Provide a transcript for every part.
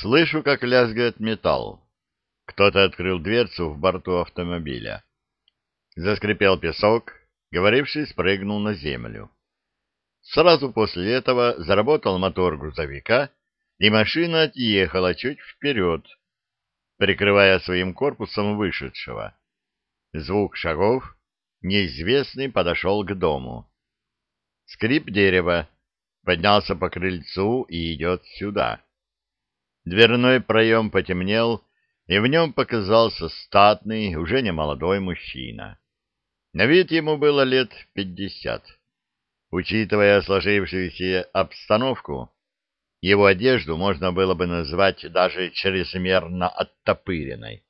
Слышу, как лязгает металл. Кто-то открыл дверцу в борту автомобиля. Заскрипел песок, говоривший спрыгнул на землю. Сразу после этого заработал мотор грузовика, и машина отъехала чуть вперед, прикрывая своим корпусом вышедшего. Звук шагов, неизвестный подошел к дому. Скрип дерева, поднялся по крыльцу и идет сюда. Дверной проем потемнел, и в нем показался статный, уже не молодой мужчина. На вид ему было лет пятьдесят. Учитывая сложившуюся обстановку, его одежду можно было бы назвать даже чрезмерно оттопыренной.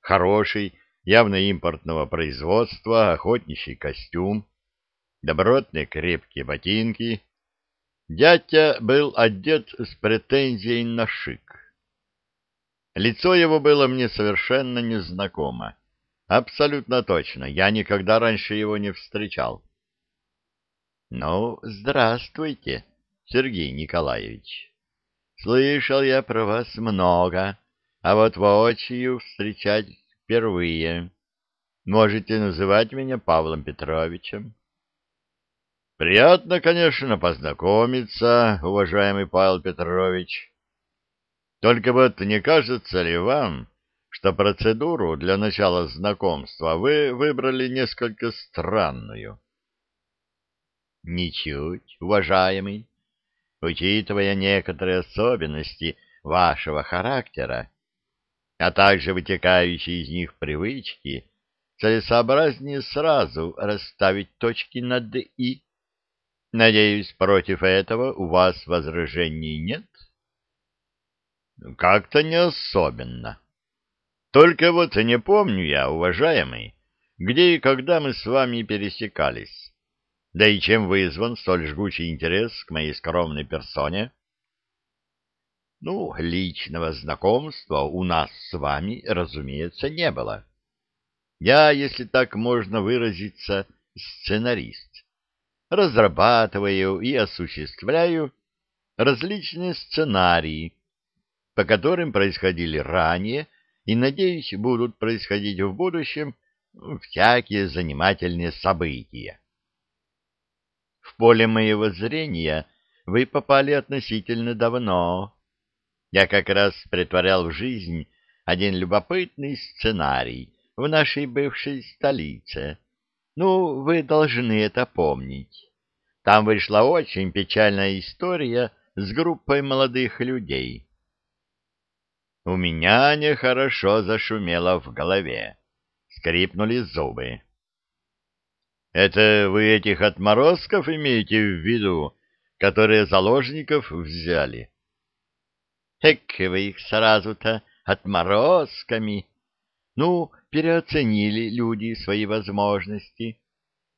Хороший, явно импортного производства, охотничий костюм, добротные крепкие ботинки. Дядя был одет с претензией на шик. Лицо его было мне совершенно незнакомо. Абсолютно точно, я никогда раньше его не встречал. Ну, здравствуйте, Сергей Николаевич. Слышал я про вас много, а вот воочию встречать впервые. Можете называть меня Павлом Петровичем. Приятно, конечно, познакомиться, уважаемый Павел Петрович. Только вот не кажется ли вам, что процедуру для начала знакомства вы выбрали несколько странную? Ничуть, уважаемый. Учитывая некоторые особенности вашего характера, а также вытекающие из них привычки, целесообразнее сразу расставить точки над «и». Надеюсь, против этого у вас возражений нет? Как-то не особенно. Только вот не помню я, уважаемый, где и когда мы с вами пересекались. Да и чем вызван столь жгучий интерес к моей скромной персоне? Ну, личного знакомства у нас с вами, разумеется, не было. Я, если так можно выразиться, сценарист. Разрабатываю и осуществляю различные сценарии, по которым происходили ранее и, надеюсь, будут происходить в будущем всякие занимательные события. В поле моего зрения вы попали относительно давно. Я как раз притворял в жизнь один любопытный сценарий в нашей бывшей столице. Ну, вы должны это помнить. Там вышла очень печальная история с группой молодых людей. У меня нехорошо зашумело в голове. Скрипнули зубы. Это вы этих отморозков имеете в виду, которые заложников взяли? Эк, вы их сразу-то отморозками. Ну, переоценили люди свои возможности.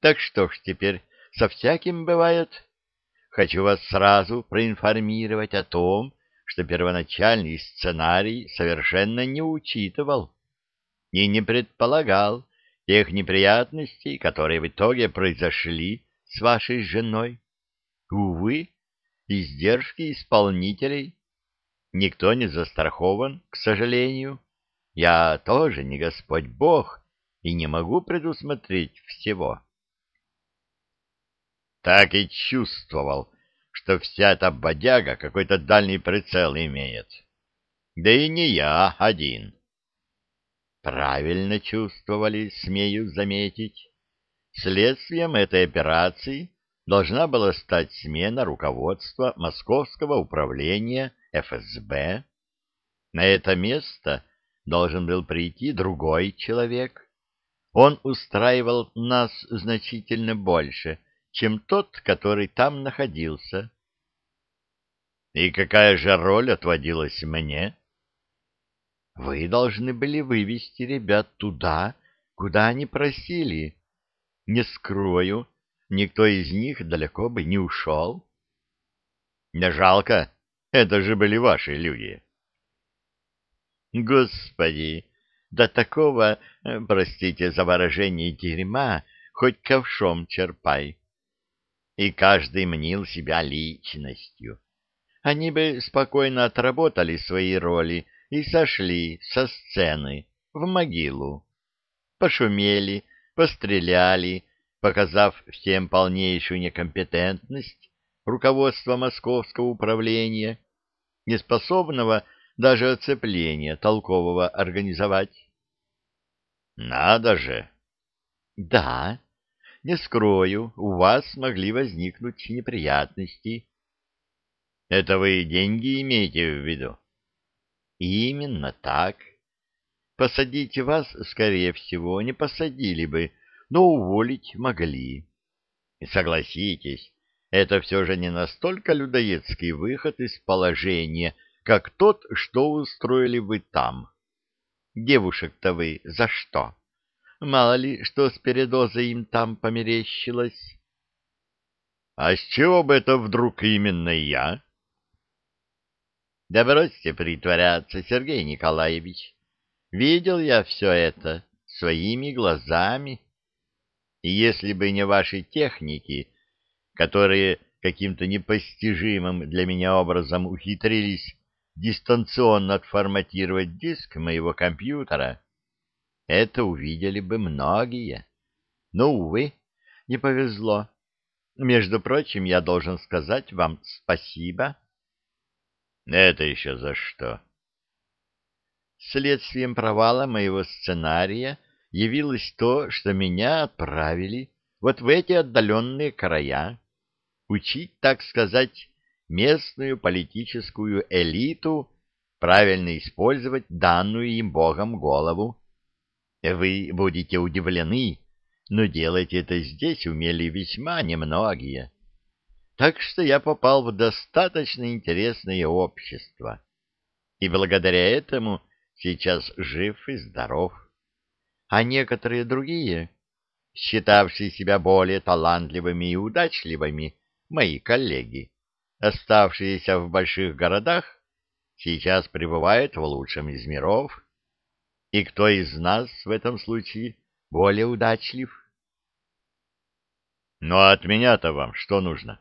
Так что ж теперь, со всяким бывает. Хочу вас сразу проинформировать о том, что первоначальный сценарий совершенно не учитывал и не предполагал, тех неприятностей, которые в итоге произошли с вашей женой. Увы, издержки исполнителей. Никто не застрахован, к сожалению. Я тоже не Господь Бог и не могу предусмотреть всего. Так и чувствовал, что вся эта бодяга какой-то дальний прицел имеет. Да и не я один. Правильно чувствовали, смею заметить. Следствием этой операции должна была стать смена руководства Московского управления ФСБ. На это место должен был прийти другой человек. Он устраивал нас значительно больше, чем тот, который там находился. И какая же роль отводилась мне? Вы должны были вывести ребят туда, куда они просили. Не скрою, никто из них далеко бы не ушел. Не жалко, это же были ваши люди. Господи, до такого, э, простите за выражение дерьма, хоть ковшом черпай. И каждый мнил себя личностью. они бы спокойно отработали свои роли и сошли со сцены в могилу. Пошумели, постреляли, показав всем полнейшую некомпетентность руководства Московского управления, неспособного даже оцепление толкового организовать. Надо же! Да, не скрою, у вас могли возникнуть неприятности. Это вы деньги имеете в виду? Именно так. Посадить вас, скорее всего, не посадили бы, но уволить могли. И согласитесь, это все же не настолько людоедский выход из положения, как тот, что устроили вы там. Девушек-то вы за что? Мало ли, что с передозой им там померещилось. А с чего бы это вдруг именно я? Да бросьте притворяться, Сергей Николаевич. Видел я все это своими глазами. И если бы не ваши техники, которые каким-то непостижимым для меня образом ухитрились дистанционно отформатировать диск моего компьютера, это увидели бы многие. Но, увы, не повезло. Между прочим, я должен сказать вам спасибо. Это еще за что? Следствием провала моего сценария явилось то, что меня отправили вот в эти отдаленные края, учить, так сказать, местную политическую элиту правильно использовать данную им Богом голову вы будете удивлены, но делать это здесь умели весьма немногие. Так что я попал в достаточно интересное общество. И благодаря этому сейчас жив и здоров. А некоторые другие, считавшие себя более талантливыми и удачливыми, мои коллеги, оставшиеся в больших городах, сейчас пребывают в лучшем из миров и кто из нас в этом случае более удачлив? Ну, а от меня-то вам что нужно?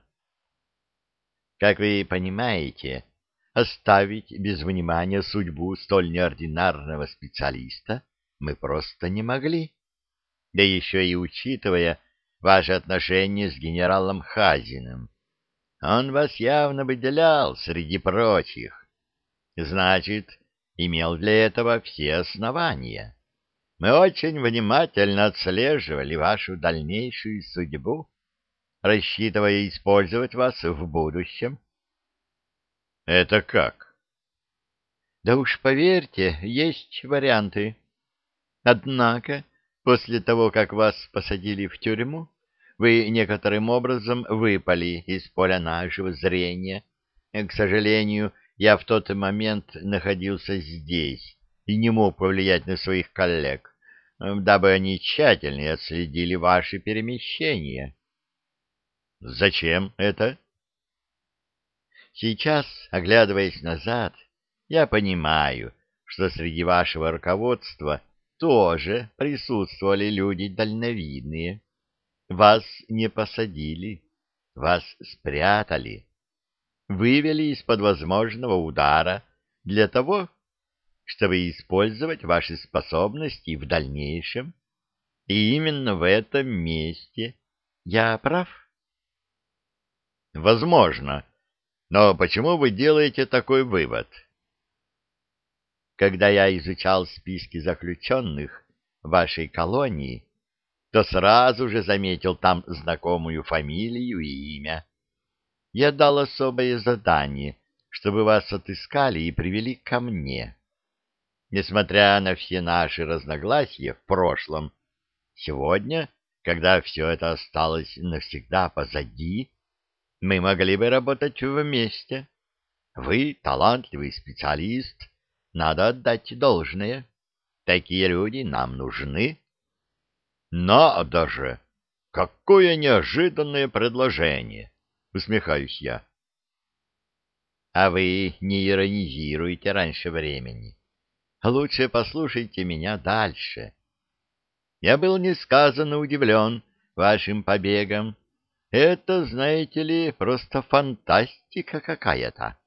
Как вы понимаете, оставить без внимания судьбу столь неординарного специалиста мы просто не могли. Да еще и учитывая ваши отношения с генералом Хазиным. Он вас явно выделял среди прочих. Значит, имел для этого все основания. Мы очень внимательно отслеживали вашу дальнейшую судьбу, рассчитывая использовать вас в будущем. Это как? Да уж поверьте, есть варианты. Однако, после того, как вас посадили в тюрьму, вы некоторым образом выпали из поля нашего зрения. К сожалению, я в тот момент находился здесь и не мог повлиять на своих коллег, дабы они тщательнее отследили ваши перемещения. Зачем это? Сейчас, оглядываясь назад, я понимаю, что среди вашего руководства тоже присутствовали люди дальновидные. Вас не посадили, вас спрятали вывели из-под возможного удара для того, чтобы использовать ваши способности в дальнейшем. И именно в этом месте я прав? Возможно. Но почему вы делаете такой вывод? Когда я изучал списки заключенных вашей колонии, то сразу же заметил там знакомую фамилию и имя я дал особое задание, чтобы вас отыскали и привели ко мне. Несмотря на все наши разногласия в прошлом, сегодня, когда все это осталось навсегда позади, мы могли бы работать вместе. Вы талантливый специалист, надо отдать должное. Такие люди нам нужны. Надо же! Какое неожиданное предложение! усмехаюсь я. А вы не иронизируете раньше времени. Лучше послушайте меня дальше. Я был несказанно удивлен вашим побегом. Это, знаете ли, просто фантастика какая-то.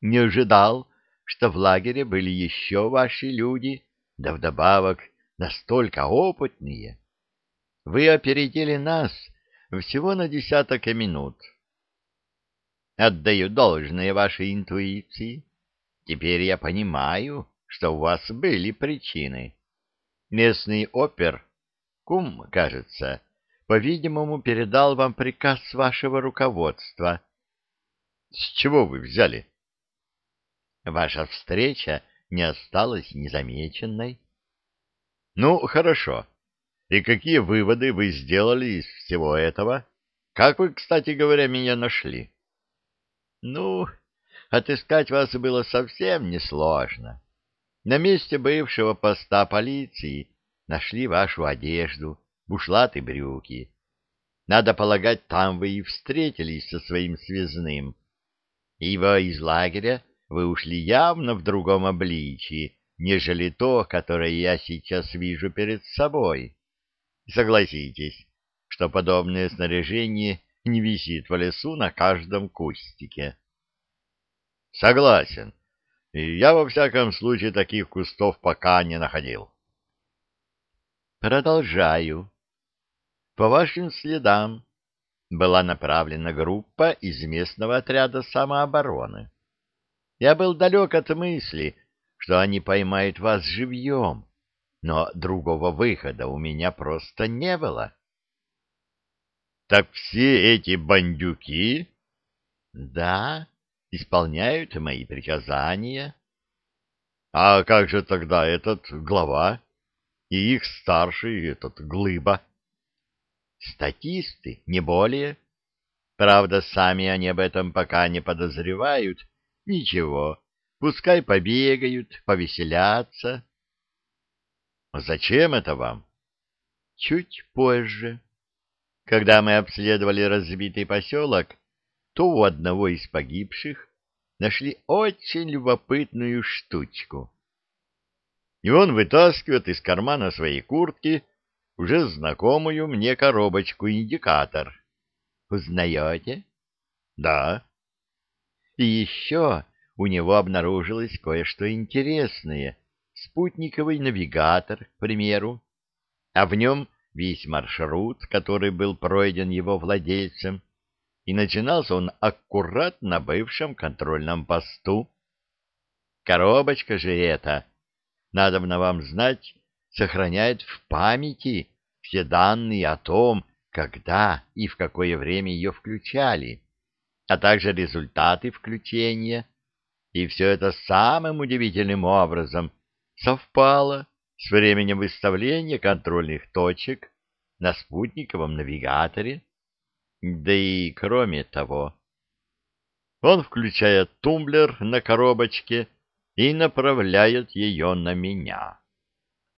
Не ожидал, что в лагере были еще ваши люди, да вдобавок настолько опытные. Вы опередили нас всего на десяток минут. Отдаю должное вашей интуиции. Теперь я понимаю, что у вас были причины. Местный опер, кум, кажется, по-видимому, передал вам приказ вашего руководства. С чего вы взяли? Ваша встреча не осталась незамеченной. Ну, хорошо. И какие выводы вы сделали из всего этого? Как вы, кстати говоря, меня нашли? Ну, отыскать вас было совсем несложно. На месте бывшего поста полиции нашли вашу одежду, бушлат и брюки. Надо полагать, там вы и встретились со своим связным, ибо из лагеря вы ушли явно в другом обличии, нежели то, которое я сейчас вижу перед собой. Согласитесь, что подобное снаряжение не висит в лесу на каждом кустике. Согласен. Я во всяком случае таких кустов пока не находил. Продолжаю. По вашим следам была направлена группа из местного отряда самообороны. Я был далек от мысли, что они поймают вас живьем, но другого выхода у меня просто не было. — Так все эти бандюки? — Да, исполняют мои приказания. — А как же тогда этот глава и их старший, этот глыба? — Статисты, не более. Правда, сами они об этом пока не подозревают. Ничего, пускай побегают, повеселятся. Зачем это вам? Чуть позже. Когда мы обследовали разбитый поселок, то у одного из погибших нашли очень любопытную штучку. И он вытаскивает из кармана своей куртки уже знакомую мне коробочку-индикатор. Узнаете? Да. И еще у него обнаружилось кое-что интересное. Спутниковый навигатор, к примеру. А в нем весь маршрут, который был пройден его владельцем. И начинался он аккурат на бывшем контрольном посту. Коробочка же эта, надо на вам знать, сохраняет в памяти все данные о том, когда и в какое время ее включали, а также результаты включения, и все это самым удивительным образом совпало с временем выставления контрольных точек на спутниковом навигаторе. Да и кроме того, он включает тумблер на коробочке и направляет ее на меня.